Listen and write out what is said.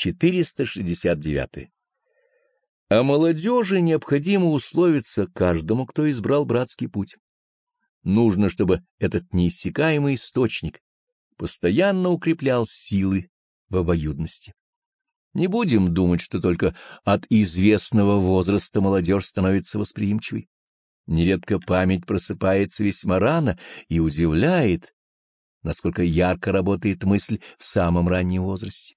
469. А молодежи необходимо условиться каждому, кто избрал братский путь. Нужно, чтобы этот неиссякаемый источник постоянно укреплял силы в обоюдности. Не будем думать, что только от известного возраста молодежь становится восприимчивой. Нередко память просыпается весьма рано и удивляет, насколько ярко работает мысль в самом раннем возрасте.